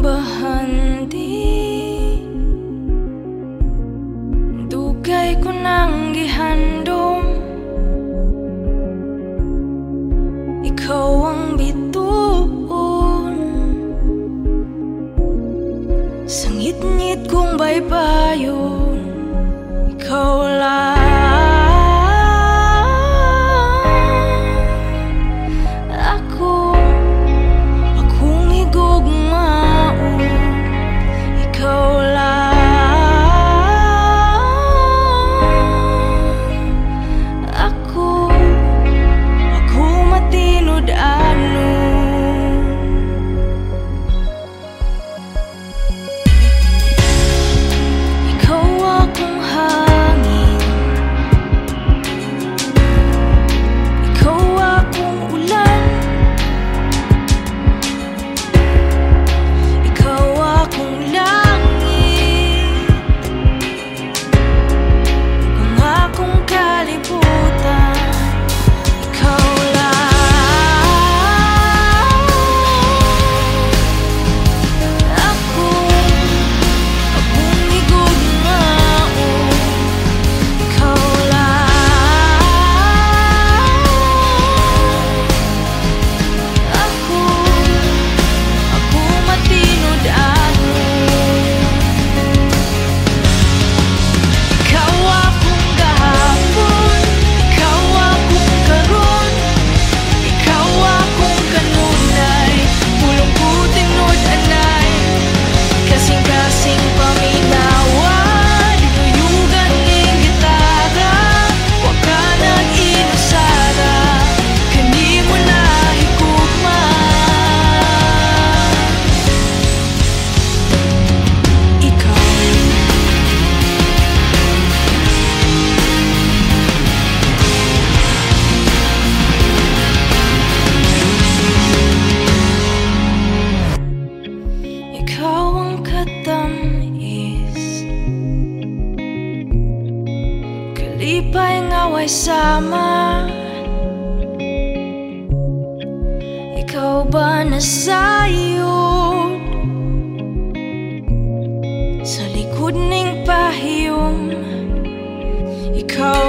bahandi Dugay ko nang gihandom. Ikaw ang bituon. Sangit-ngit kong baybayon. rhythm is Kalipay nga way sama. Ikaw ba nasayod Sa likod ning pahiyom Ikaw